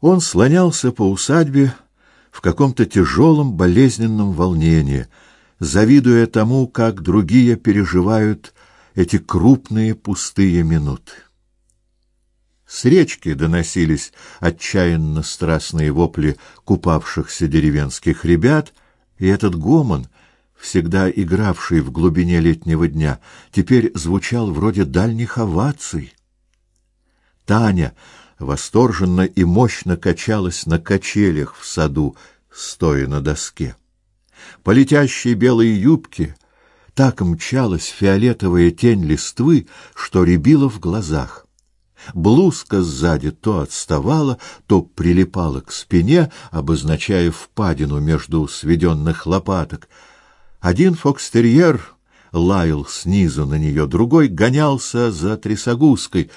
Он слонялся по усадьбе в каком-то тяжелом болезненном волнении, завидуя тому, как другие переживают эти крупные пустые минуты. С речки доносились отчаянно страстные вопли купавшихся деревенских ребят, и этот гомон, всегда игравший в глубине летнего дня, теперь звучал вроде дальних оваций. Таня восторженно и мощно качалась на качелях в саду, стоя на доске. По летящей белой юбке так мчалась фиолетовая тень листвы, что рябила в глазах. Блузка сзади то отставала, то прилипала к спине, обозначая впадину между сведенных лопаток. Один фокстерьер лаял снизу на нее, другой гонялся за трясогузкой.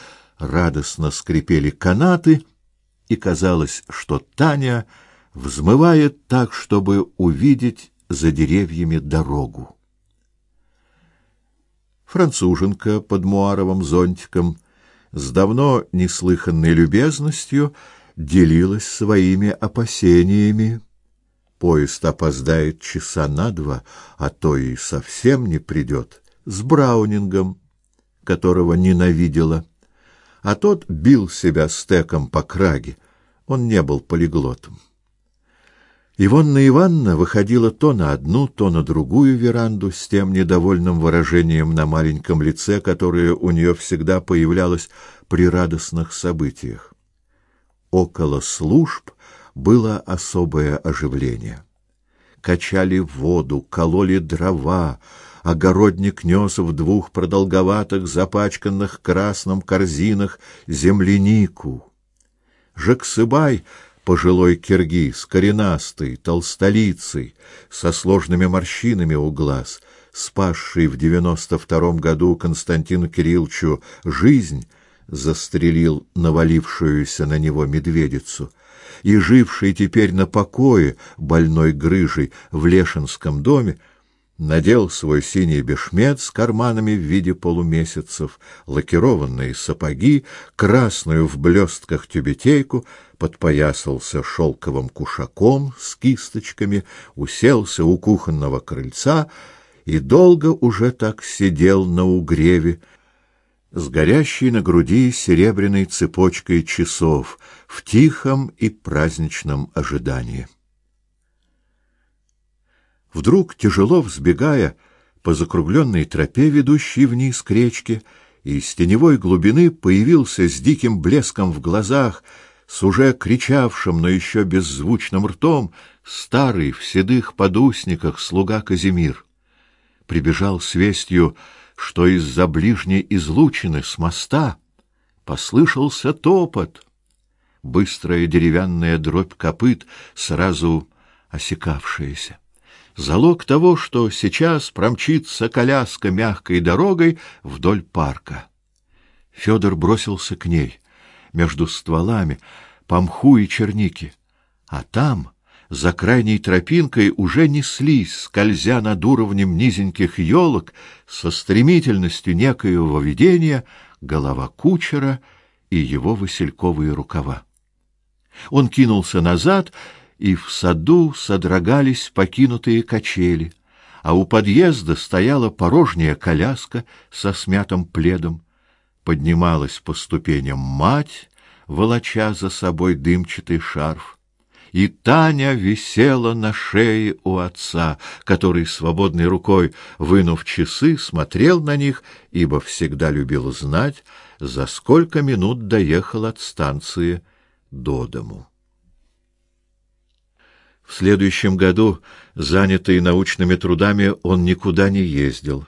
Радостно скрипели канаты, и казалось, что Таня взмывает так, чтобы увидеть за деревьями дорогу. Француженка под муаровым зонтиком с давно неслыханной любезностью делилась своими опасениями. Поезд опоздает часа на два, а то и совсем не придет, с Браунингом, которого ненавидела. А тот бил себя стеком по краге, он не был полиглотом. Ивонна Ивановна выходила то на одну, то на другую веранду с тем недовольным выражением на маленьком лице, которое у нее всегда появлялось при радостных событиях. Около служб было особое оживление. Качали воду, кололи дрова, огородник нес в двух продолговатых, запачканных красным корзинах землянику. Жексыбай пожилой киргиз, коренастый, толстолицый, со сложными морщинами у глаз, спасший в девяносто втором году Константину Кирилловичу жизнь, застрелил навалившуюся на него медведицу, и живший теперь на покое больной грыжей в Лешинском доме, надел свой синий бешмет с карманами в виде полумесяцев, лакированные сапоги, красную в блестках тюбетейку, подпоясался шелковым кушаком с кисточками, уселся у кухонного крыльца и долго уже так сидел на угреве, с горящей на груди серебряной цепочкой часов в тихом и праздничном ожидании. Вдруг, тяжело взбегая по закругленной тропе, ведущей вниз к речке, из теневой глубины появился с диким блеском в глазах, с уже кричавшим, но еще беззвучным ртом, старый в седых подусниках слуга Казимир. Прибежал с вестью, что из-за ближней излучины с моста послышался топот. Быстрая деревянная дробь копыт, сразу осекавшаяся залог того, что сейчас промчится коляска мягкой дорогой вдоль парка. Федор бросился к ней, между стволами, по мху и черники, а там, за крайней тропинкой, уже неслись, скользя над уровнем низеньких елок, со стремительностью некоего видения, голова кучера и его васильковые рукава. Он кинулся назад и в саду содрогались покинутые качели, а у подъезда стояла порожняя коляска со смятым пледом. Поднималась по ступеням мать, волоча за собой дымчатый шарф. И Таня висела на шее у отца, который свободной рукой, вынув часы, смотрел на них, ибо всегда любил знать, за сколько минут доехал от станции до дому. В следующем году, занятый научными трудами, он никуда не ездил.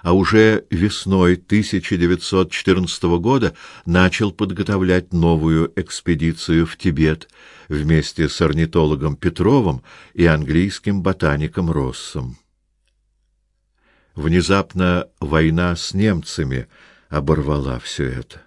А уже весной 1914 года начал подготовлять новую экспедицию в Тибет вместе с орнитологом Петровым и английским ботаником Россом. Внезапно война с немцами оборвала все это.